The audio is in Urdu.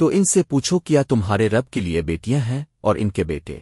تو ان سے پوچھو کیا تمہارے رب کے لیے بیٹیاں ہیں اور ان کے بیٹے۔